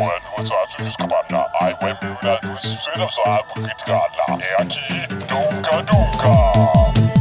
Boa noite, escapana. Ai, when you na do sit up, so I will get gala. É aqui, Dunga Dunga.